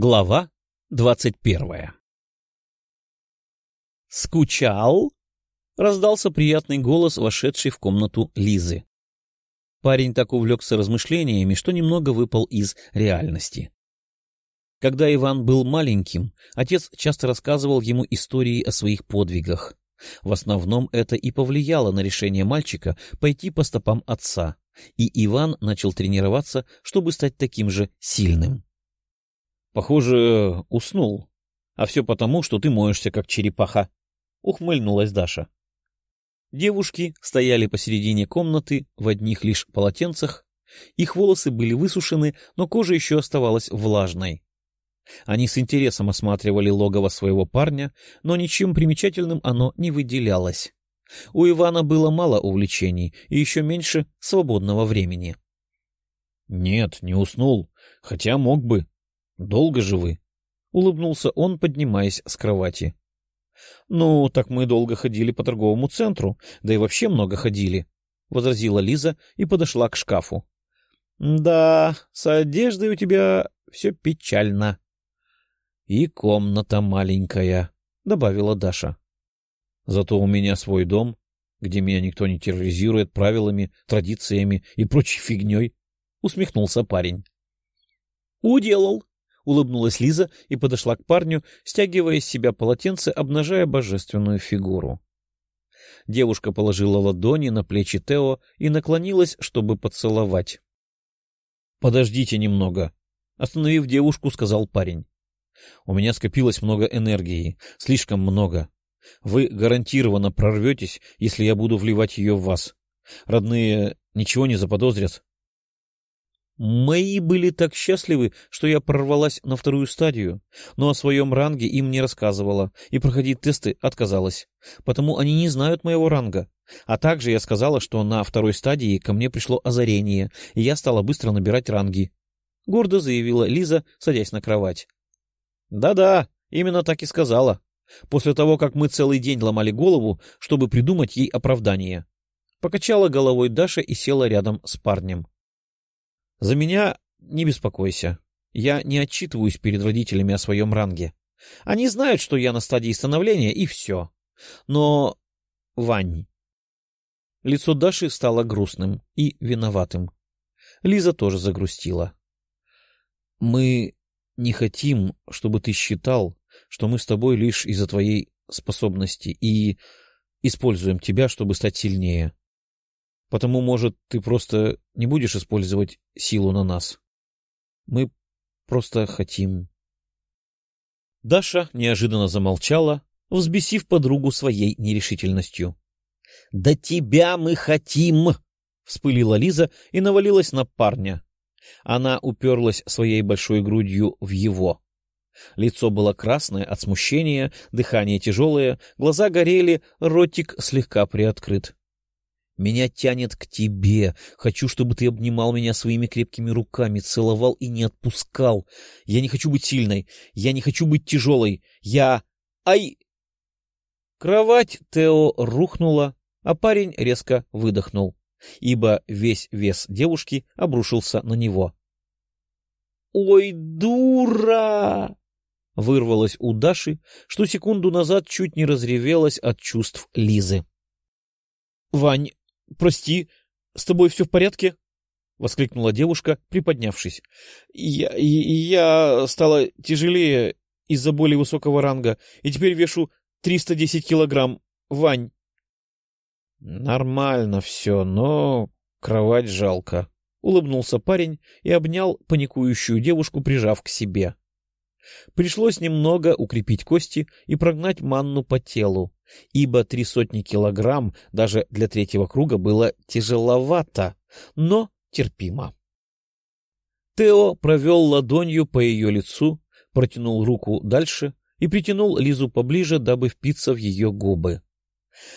Глава двадцать первая «Скучал?» — раздался приятный голос, вошедший в комнату Лизы. Парень так увлекся размышлениями, что немного выпал из реальности. Когда Иван был маленьким, отец часто рассказывал ему истории о своих подвигах. В основном это и повлияло на решение мальчика пойти по стопам отца, и Иван начал тренироваться, чтобы стать таким же сильным. Похоже, уснул. А все потому, что ты моешься, как черепаха. Ухмыльнулась Даша. Девушки стояли посередине комнаты в одних лишь полотенцах. Их волосы были высушены, но кожа еще оставалась влажной. Они с интересом осматривали логово своего парня, но ничем примечательным оно не выделялось. У Ивана было мало увлечений и еще меньше свободного времени. — Нет, не уснул, хотя мог бы, Долго же вы? — улыбнулся он, поднимаясь с кровати. — Ну, так мы долго ходили по торговому центру, да и вообще много ходили, — возразила Лиза и подошла к шкафу. — Да, с одеждой у тебя все печально. — И комната маленькая, — добавила Даша. — Зато у меня свой дом, где меня никто не терроризирует правилами, традициями и прочей фигней, — усмехнулся парень. — Уделал, улыбнулась Лиза и подошла к парню, стягивая с себя полотенце, обнажая божественную фигуру. Девушка положила ладони на плечи Тео и наклонилась, чтобы поцеловать. — Подождите немного, — остановив девушку, сказал парень. — У меня скопилось много энергии, слишком много. Вы гарантированно прорветесь, если я буду вливать ее в вас. Родные ничего не заподозрят. Мои были так счастливы, что я прорвалась на вторую стадию, но о своем ранге им не рассказывала и проходить тесты отказалась, потому они не знают моего ранга. А также я сказала, что на второй стадии ко мне пришло озарение, и я стала быстро набирать ранги. Гордо заявила Лиза, садясь на кровать. «Да-да, именно так и сказала. После того, как мы целый день ломали голову, чтобы придумать ей оправдание». Покачала головой Даша и села рядом с парнем. За меня не беспокойся. Я не отчитываюсь перед родителями о своем ранге. Они знают, что я на стадии становления, и все. Но, Вань... Лицо Даши стало грустным и виноватым. Лиза тоже загрустила. Мы не хотим, чтобы ты считал, что мы с тобой лишь из-за твоей способности и используем тебя, чтобы стать сильнее. Потому, может, ты просто не будешь использовать силу на нас. Мы просто хотим... Даша неожиданно замолчала, взбесив подругу своей нерешительностью. — Да тебя мы хотим! — вспылила Лиза и навалилась на парня. Она уперлась своей большой грудью в его. Лицо было красное от смущения, дыхание тяжелое, глаза горели, ротик слегка приоткрыт. Меня тянет к тебе. Хочу, чтобы ты обнимал меня своими крепкими руками, целовал и не отпускал. Я не хочу быть сильной. Я не хочу быть тяжелой. Я... Ай! Кровать Тео рухнула, а парень резко выдохнул, ибо весь вес девушки обрушился на него. «Ой, дура!» Вырвалось у Даши, что секунду назад чуть не разревелась от чувств Лизы. «Вань, прости, с тобой все в порядке? — воскликнула девушка, приподнявшись. — Я, я стала тяжелее из-за более высокого ранга, и теперь вешу 310 килограмм. Вань. — Нормально все, но кровать жалко, — улыбнулся парень и обнял паникующую девушку, прижав к себе. Пришлось немного укрепить кости и прогнать манну по телу, ибо три сотни килограмм даже для третьего круга было тяжеловато, но терпимо. Тео провел ладонью по ее лицу, протянул руку дальше и притянул Лизу поближе, дабы впиться в ее губы.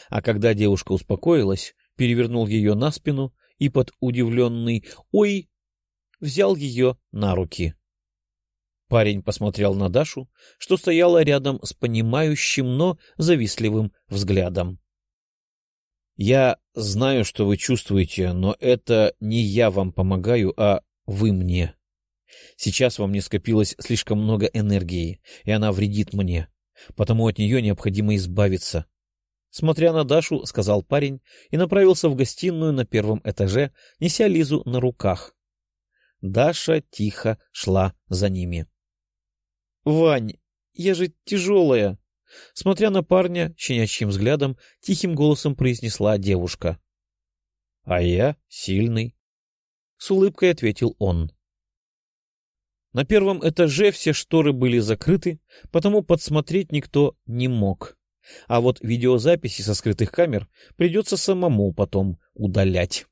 А когда девушка успокоилась, перевернул ее на спину и под удивленный «Ой!» взял ее на руки. Парень посмотрел на Дашу, что стояла рядом с понимающим, но завистливым взглядом. «Я знаю, что вы чувствуете, но это не я вам помогаю, а вы мне. Сейчас во мне скопилось слишком много энергии, и она вредит мне, потому от нее необходимо избавиться. Смотря на Дашу, сказал парень и направился в гостиную на первом этаже, неся Лизу на руках. Даша тихо шла за ними. — Вань, я же тяжелая! Смотря на парня, щенячьим взглядом, тихим голосом произнесла девушка. — А я сильный. С улыбкой ответил он. На первом этаже все шторы были закрыты, потому подсмотреть никто не мог. А вот видеозаписи со скрытых камер придется самому потом удалять.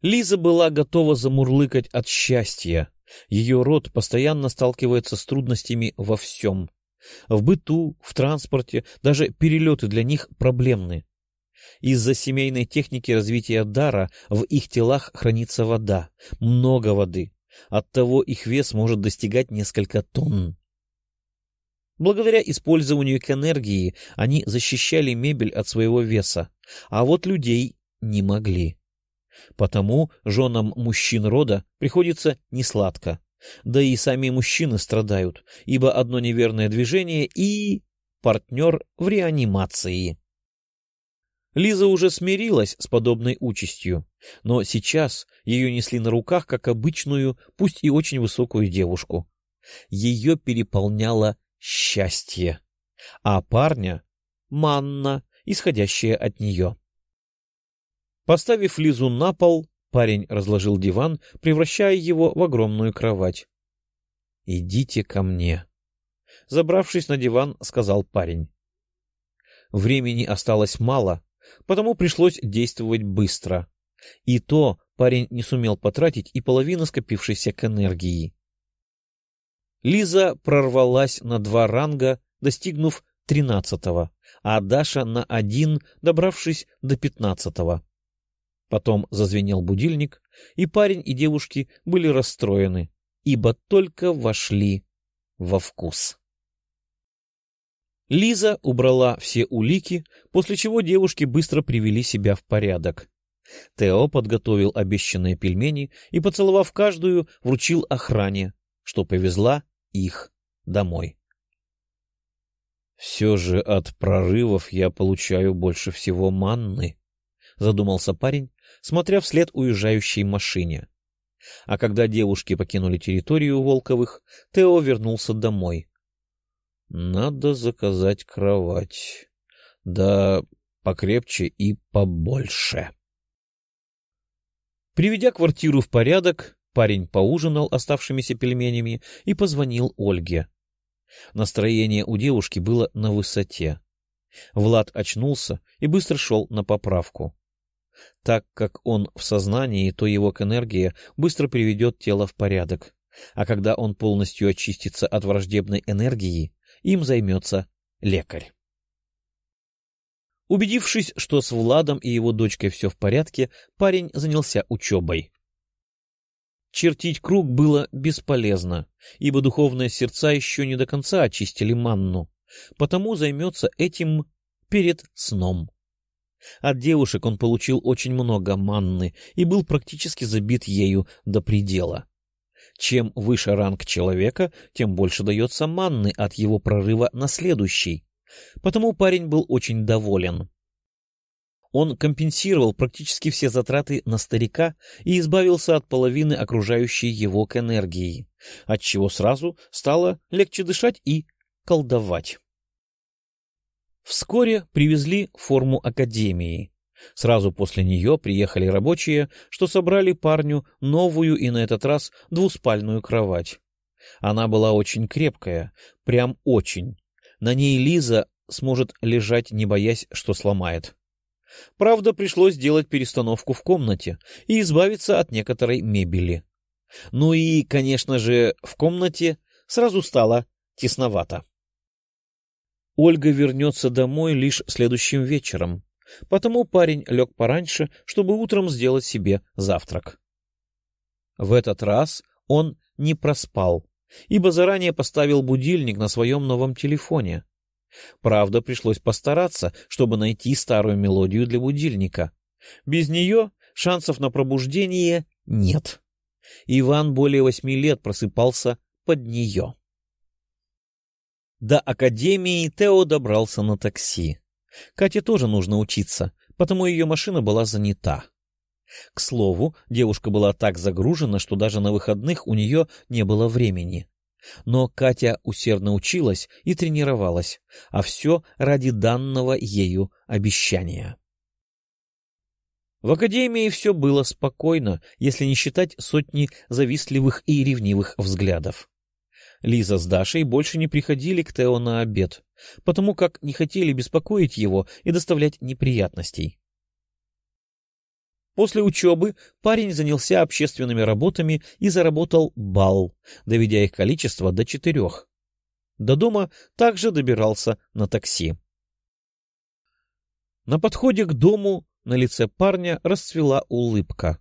Лиза была готова замурлыкать от счастья. Ее род постоянно сталкивается с трудностями во всем. В быту, в транспорте, даже перелеты для них проблемны. Из-за семейной техники развития дара в их телах хранится вода, много воды, Оттого их вес может достигать несколько тонн. Благодаря использованию к энергии они защищали мебель от своего веса, а вот людей не могли. Потому женам мужчин рода приходится несладко. Да и сами мужчины страдают, ибо одно неверное движение и... партнер в реанимации. Лиза уже смирилась с подобной участью, но сейчас ее несли на руках как обычную, пусть и очень высокую девушку. Ее переполняло счастье, а парня — манна, исходящая от нее. Поставив Лизу на пол, парень разложил диван, превращая его в огромную кровать. «Идите ко мне», — забравшись на диван, сказал парень. Времени осталось мало, потому пришлось действовать быстро. И то парень не сумел потратить и половину скопившейся к энергии. Лиза прорвалась на два ранга, достигнув тринадцатого, а Даша на один, добравшись до пятнадцатого. Потом зазвенел будильник, и парень и девушки были расстроены, ибо только вошли во вкус. Лиза убрала все улики, после чего девушки быстро привели себя в порядок. Тео подготовил обещанные пельмени и, поцеловав каждую, вручил охране, что повезла их домой. «Все же от прорывов я получаю больше всего манны», — задумался парень, смотря вслед уезжающей машине. А когда девушки покинули территорию Волковых, Тео вернулся домой. «Надо заказать кровать. Да покрепче и побольше». Приведя квартиру в порядок, парень поужинал оставшимися пельменями и позвонил Ольге. Настроение у девушки было на высоте. Влад очнулся и быстро шел на поправку. Так как он в сознании, то его к энергии быстро приведет тело в порядок, а когда он полностью очистится от враждебной энергии, им займется лекарь. Убедившись, что с Владом и его дочкой все в порядке, парень занялся учебой. Чертить круг было бесполезно, ибо духовные сердца еще не до конца очистили манну, потому займется этим перед сном. От девушек он получил очень много манны и был практически забит ею до предела. Чем выше ранг человека, тем больше дается манны от его прорыва на следующий. Потому парень был очень доволен. Он компенсировал практически все затраты на старика и избавился от половины окружающей его к энергии, отчего сразу стало легче дышать и колдовать. Вскоре привезли форму академии. Сразу после нее приехали рабочие, что собрали парню новую и на этот раз двуспальную кровать. Она была очень крепкая, прям очень. На ней Лиза сможет лежать, не боясь, что сломает. Правда, пришлось сделать перестановку в комнате и избавиться от некоторой мебели. Ну и, конечно же, в комнате сразу стало тесновато. Ольга вернется домой лишь следующим вечером, потому парень лег пораньше, чтобы утром сделать себе завтрак. В этот раз он не проспал, ибо заранее поставил будильник на своем новом телефоне. Правда, пришлось постараться, чтобы найти старую мелодию для будильника. Без нее шансов на пробуждение нет. Иван более восьми лет просыпался под нее. До академии Тео добрался на такси. Кате тоже нужно учиться, потому ее машина была занята. К слову, девушка была так загружена, что даже на выходных у нее не было времени. Но Катя усердно училась и тренировалась, а все ради данного ею обещания. В академии все было спокойно, если не считать сотни завистливых и ревнивых взглядов. Лиза с Дашей больше не приходили к Тео на обед, потому как не хотели беспокоить его и доставлять неприятностей. После учебы парень занялся общественными работами и заработал балл, доведя их количество до четырех. До дома также добирался на такси. На подходе к дому на лице парня расцвела улыбка.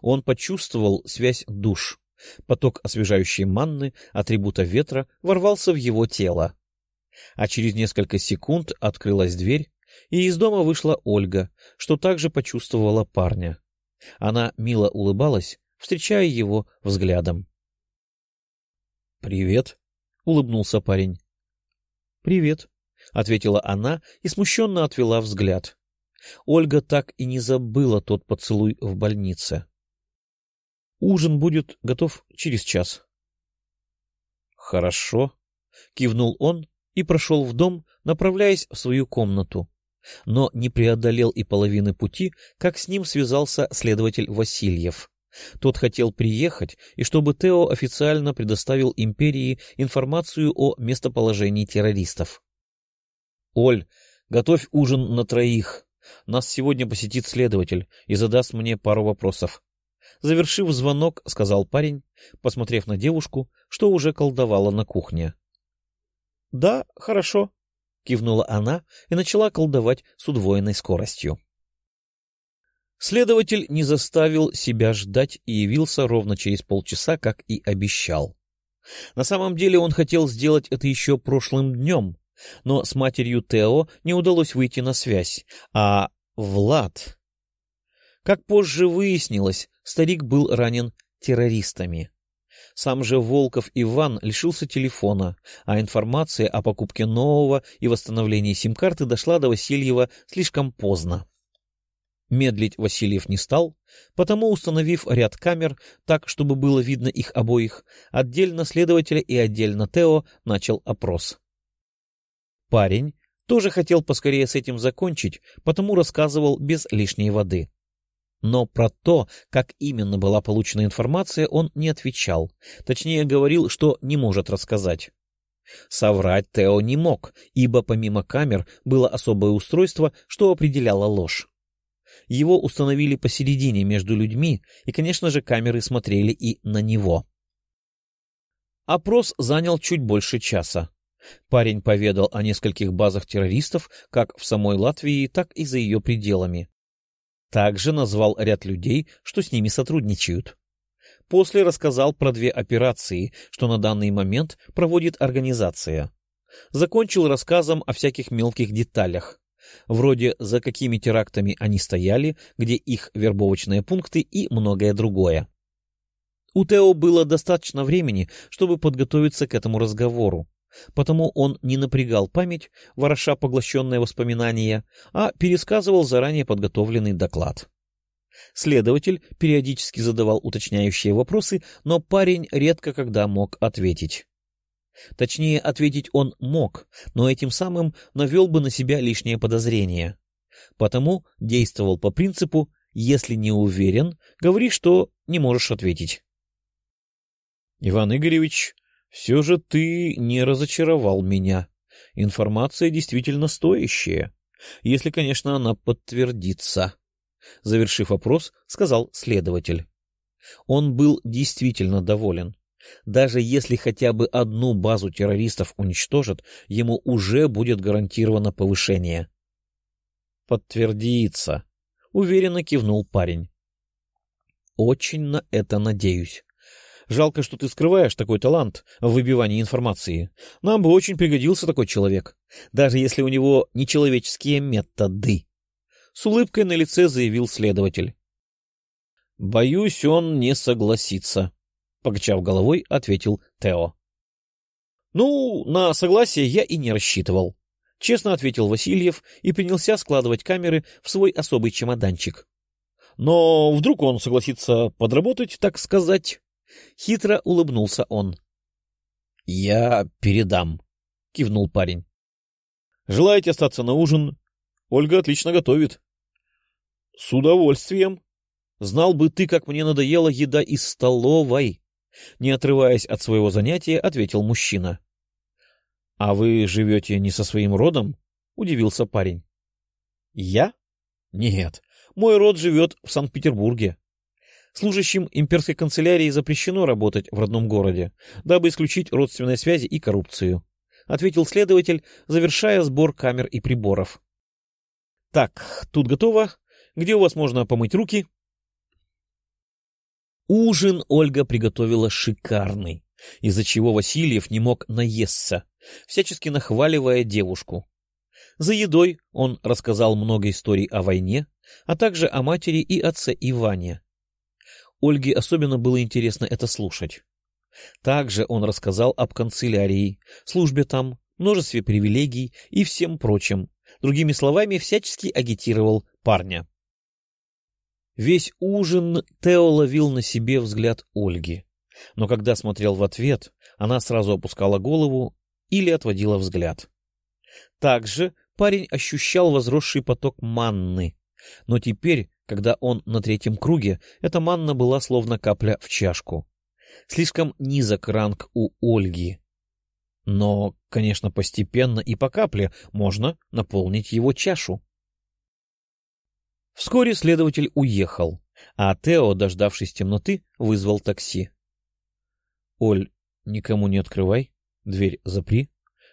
Он почувствовал связь душ. Поток освежающей манны, атрибута ветра, ворвался в его тело. А через несколько секунд открылась дверь, и из дома вышла Ольга, что также почувствовала парня. Она мило улыбалась, встречая его взглядом. — Привет, — улыбнулся парень. — Привет, — ответила она и смущенно отвела взгляд. Ольга так и не забыла тот поцелуй в больнице. — Ужин будет готов через час. — Хорошо, — кивнул он и прошел в дом, направляясь в свою комнату но не преодолел и половины пути, как с ним связался следователь Васильев. Тот хотел приехать, и чтобы Тео официально предоставил империи информацию о местоположении террористов. — Оль, готовь ужин на троих. Нас сегодня посетит следователь и задаст мне пару вопросов. Завершив звонок, сказал парень, посмотрев на девушку, что уже колдовала на кухне. — Да, хорошо, кивнула она и начала колдовать с удвоенной скоростью. Следователь не заставил себя ждать и явился ровно через полчаса, как и обещал. На самом деле он хотел сделать это еще прошлым днем, но с матерью Тео не удалось выйти на связь, а Влад... Как позже выяснилось, старик был ранен террористами. Сам же Волков Иван лишился телефона, а информация о покупке нового и восстановлении сим-карты дошла до Васильева слишком поздно. Медлить Васильев не стал, потому, установив ряд камер так, чтобы было видно их обоих, отдельно следователя и отдельно Тео начал опрос. Парень тоже хотел поскорее с этим закончить, потому рассказывал без лишней воды. Но про то, как именно была получена информация, он не отвечал. Точнее, говорил, что не может рассказать. Соврать Тео не мог, ибо помимо камер было особое устройство, что определяло ложь. Его установили посередине между людьми, и, конечно же, камеры смотрели и на него. Опрос занял чуть больше часа. Парень поведал о нескольких базах террористов как в самой Латвии, так и за ее пределами. Также назвал ряд людей, что с ними сотрудничают. После рассказал про две операции, что на данный момент проводит организация. Закончил рассказом о всяких мелких деталях, вроде за какими терактами они стояли, где их вербовочные пункты и многое другое. У Тео было достаточно времени, чтобы подготовиться к этому разговору. Потому он не напрягал память, вороша поглощенные воспоминания, а пересказывал заранее подготовленный доклад. Следователь периодически задавал уточняющие вопросы, но парень редко когда мог ответить. Точнее, ответить он мог, но этим самым навел бы на себя лишнее подозрение. Потому действовал по принципу «если не уверен, говори, что не можешь ответить». — Иван Игоревич, все же ты не разочаровал меня. Информация действительно стоящая, если, конечно, она подтвердится. Завершив опрос, сказал следователь. Он был действительно доволен. Даже если хотя бы одну базу террористов уничтожат, ему уже будет гарантировано повышение. «Подтвердится», — уверенно кивнул парень. «Очень на это надеюсь. Жалко, что ты скрываешь такой талант в выбивании информации. Нам бы очень пригодился такой человек, даже если у него нечеловеческие методы. С улыбкой на лице заявил следователь. — Боюсь, он не согласится, — покачав головой, ответил Тео. — Ну, на согласие я и не рассчитывал, — честно ответил Васильев и принялся складывать камеры в свой особый чемоданчик. Но вдруг он согласится подработать, так сказать. Хитро улыбнулся он. — Я передам, — кивнул парень. — Желаете остаться на ужин? Ольга отлично готовит. — С удовольствием. Знал бы ты, как мне надоела еда из столовой. Не отрываясь от своего занятия, ответил мужчина. — А вы живете не со своим родом? — удивился парень. — Я? Нет, мой род живет в Санкт-Петербурге. Служащим имперской канцелярии запрещено работать в родном городе, дабы исключить родственные связи и коррупцию, — ответил следователь, завершая сбор камер и приборов. — Так, тут готово. Где у вас можно помыть руки? Ужин Ольга приготовила шикарный, из-за чего Васильев не мог наесться, всячески нахваливая девушку. За едой он рассказал много историй о войне, а также о матери и отце Иване. Ольге особенно было интересно это слушать. Также он рассказал об канцелярии, службе там, множестве привилегий и всем прочем. Другими словами, всячески агитировал парня. Весь ужин Тео ловил на себе взгляд Ольги. Но когда смотрел в ответ, она сразу опускала голову или отводила взгляд. Также парень ощущал возросший поток манны, но теперь, когда он на третьем круге, эта манна была словно капля в чашку. Слишком низок ранг у Ольги. Но, конечно, постепенно и по капле можно наполнить его чашу. Вскоре следователь уехал, а Тео, дождавшись темноты, вызвал такси. — Оль, никому не открывай, дверь запри,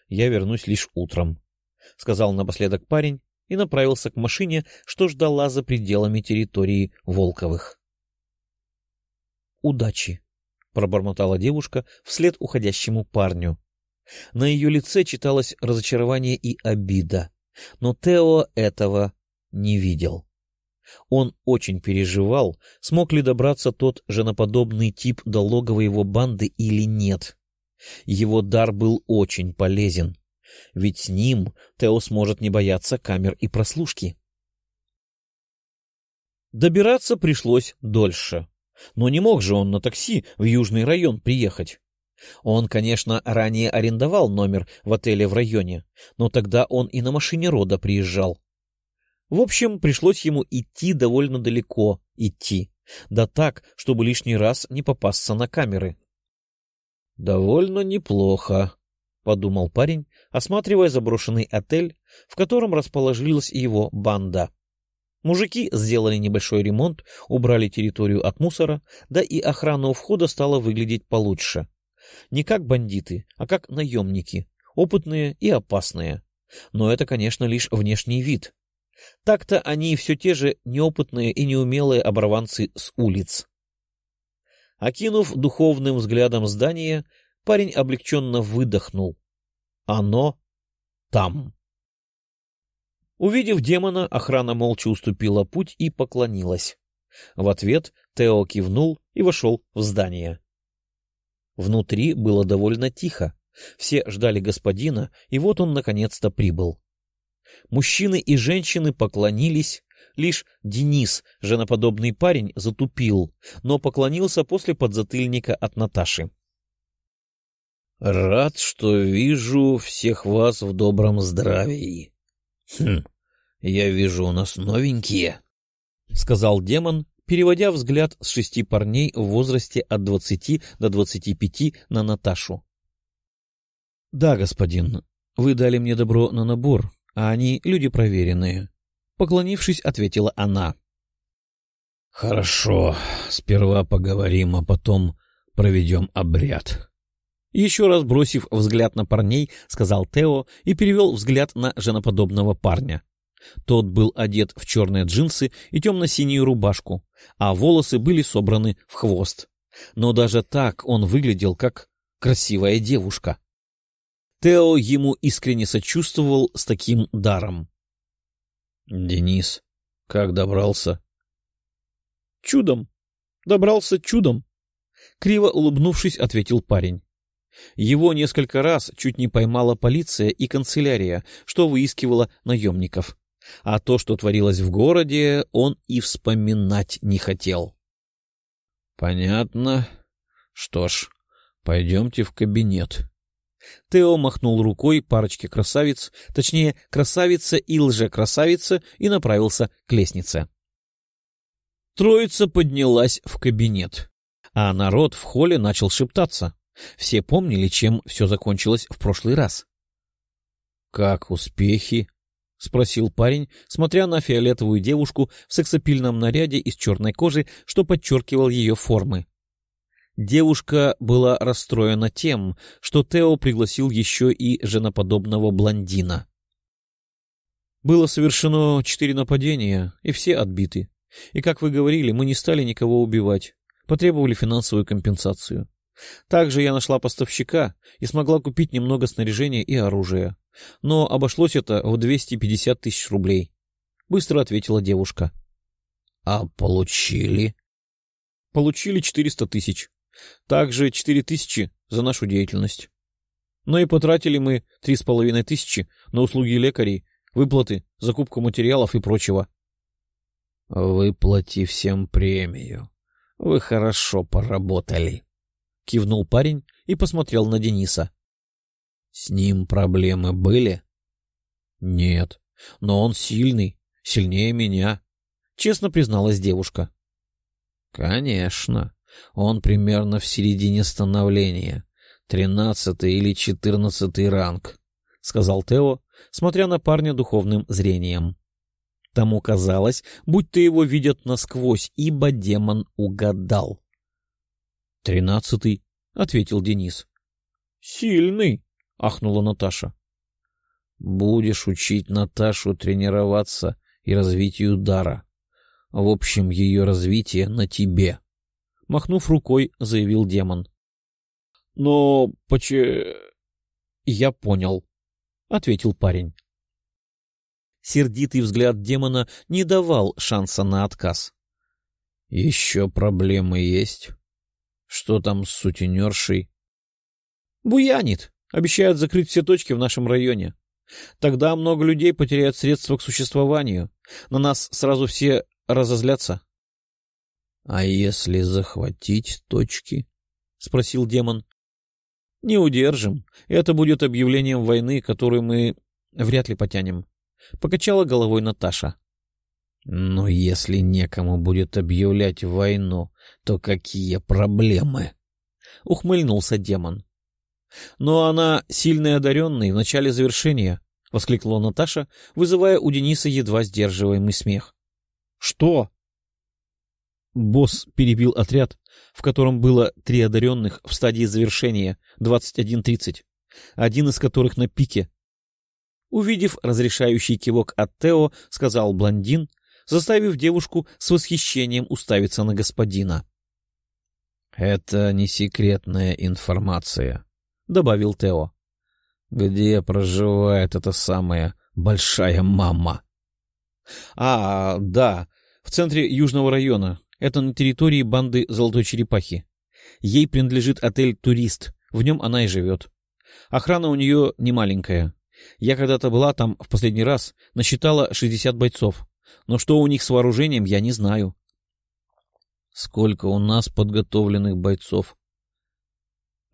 я вернусь лишь утром, — сказал напоследок парень и направился к машине, что ждала за пределами территории Волковых. «Удачи!» — пробормотала девушка вслед уходящему парню. На ее лице читалось разочарование и обида, но Тео этого не видел. Он очень переживал, смог ли добраться тот женоподобный тип до логова его банды или нет. Его дар был очень полезен. Ведь с ним Тео сможет не бояться камер и прослушки. Добираться пришлось дольше. Но не мог же он на такси в Южный район приехать. Он, конечно, ранее арендовал номер в отеле в районе, но тогда он и на машине рода приезжал. В общем, пришлось ему идти довольно далеко, идти, да так, чтобы лишний раз не попасться на камеры. — Довольно неплохо, подумал парень, осматривая заброшенный отель, в котором расположилась его банда. Мужики сделали небольшой ремонт, убрали территорию от мусора, да и охрана у входа стала выглядеть получше. Не как бандиты, а как наемники, опытные и опасные. Но это, конечно, лишь внешний вид. Так-то они все те же неопытные и неумелые оборванцы с улиц. Окинув духовным взглядом здание, Парень облегченно выдохнул. Оно там. Увидев демона, охрана молча уступила путь и поклонилась. В ответ Тео кивнул и вошел в здание. Внутри было довольно тихо. Все ждали господина, и вот он наконец-то прибыл. Мужчины и женщины поклонились, лишь Денис, женоподобный парень, затупил, но поклонился после подзатыльника от Наташи. — Рад, что вижу всех вас в добром здравии. — Хм, я вижу, у нас новенькие, — сказал демон, переводя взгляд с шести парней в возрасте от двадцати до двадцати пяти на Наташу. — Да, господин, вы дали мне добро на набор, а они люди проверенные. Поклонившись, ответила она. — Хорошо, сперва поговорим, а потом проведем обряд. Еще раз бросив взгляд на парней, сказал Тео и перевел взгляд на женоподобного парня. Тот был одет в черные джинсы и темно-синюю рубашку, а волосы были собраны в хвост. Но даже так он выглядел как красивая девушка. Тео ему искренне сочувствовал с таким даром. — Денис, как добрался? — Чудом, Добрался чудом. Криво улыбнувшись, ответил парень. Его несколько раз чуть не поймала полиция и канцелярия, что выискивала наемников. А то, что творилось в городе, он и вспоминать не хотел. — Понятно. Что ж, пойдемте в кабинет. Тео махнул рукой парочке красавиц, точнее, красавица и лже-красавица, и направился к лестнице. Троица поднялась в кабинет, а народ в холле начал шептаться. Все помнили, чем все закончилось в прошлый раз. — Как успехи? — спросил парень, смотря на фиолетовую девушку в сексапильном наряде из черной кожи, что подчеркивал ее формы. Девушка была расстроена тем, что Тео пригласил еще и женоподобного блондина. Было совершено четыре нападения, и все отбиты. И, как вы говорили, мы не стали никого убивать, потребовали финансовую компенсацию. Также я нашла поставщика и смогла купить немного снаряжения и оружия. Но обошлось это в 250 тысяч рублей. Быстро ответила девушка. — А получили? — Получили 400 тысяч. Также 4 тысячи за нашу деятельность. Но и потратили мы три с половиной тысячи на услуги лекарей, выплаты, закупку материалов и прочего. — Выплати всем премию. Вы хорошо поработали. — кивнул парень и посмотрел на Дениса. — С ним проблемы были? — Нет, но он сильный, сильнее меня, — честно призналась девушка. — Конечно, он примерно в середине становления, тринадцатый или четырнадцатый ранг, — сказал Тео, смотря на парня духовным зрением. Тому казалось, будто его видят насквозь, ибо демон угадал. «Тринадцатый», — ответил Денис. «Сильный», — ахнула Наташа. «Будешь учить Наташу тренироваться и развитию дара. В общем, ее развитие на тебе», — махнув рукой, заявил демон. «Но поче...» «Я понял», — ответил парень. Сердитый взгляд демона не давал шанса на отказ. «Еще проблемы есть?» Что там с сутенершей? Буянит. Обещают закрыть все точки в нашем районе. Тогда много людей потеряют средства к существованию. На нас сразу все разозлятся. — А если захватить точки? — спросил демон. — Не удержим. Это будет объявлением войны, которую мы вряд ли потянем. Покачала головой Наташа. Но если некому будет объявлять войну, то какие проблемы? Ухмыльнулся демон. Но она сильно одаренный в начале завершения, — воскликнула Наташа, вызывая у Дениса едва сдерживаемый смех. — Что? Босс перебил отряд, в котором было три одаренных в стадии завершения, 21-30, один из которых на пике. Увидев разрешающий кивок от Тео, сказал блондин, заставив девушку с восхищением уставиться на господина. — Это не секретная информация, — добавил Тео. — Где проживает эта самая большая мама? — А, да, в центре Южного района. Это на территории банды Золотой Черепахи. Ей принадлежит отель «Турист», в нем она и живет. Охрана у нее немаленькая. Я когда-то была там в последний раз, насчитала 60 бойцов но что у них с вооружением, я не знаю. Сколько у нас подготовленных бойцов?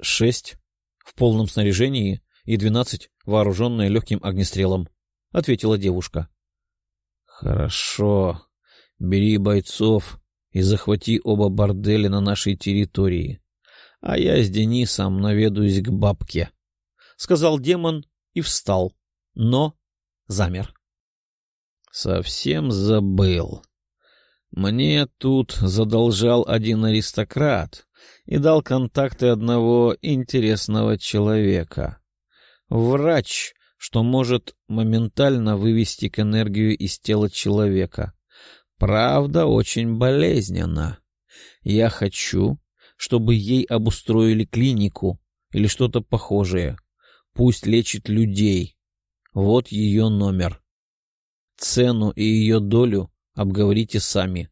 Шесть в полном снаряжении и двенадцать вооруженные легким огнестрелом, — ответила девушка. Хорошо. Бери бойцов и захвати оба борделя на нашей территории. А я с Денисом наведусь к бабке, — сказал демон и встал, но замер. Совсем забыл. Мне тут задолжал один аристократ и дал контакты одного интересного человека. Врач, что может моментально вывести к энергию из тела человека. Правда, очень болезненно. Я хочу, чтобы ей обустроили клинику или что-то похожее. Пусть лечит людей. Вот ее номер. Цену и ее долю обговорите сами.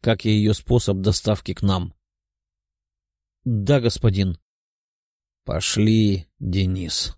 как и ее способ доставки к нам. — Да, господин. — Пошли, Денис.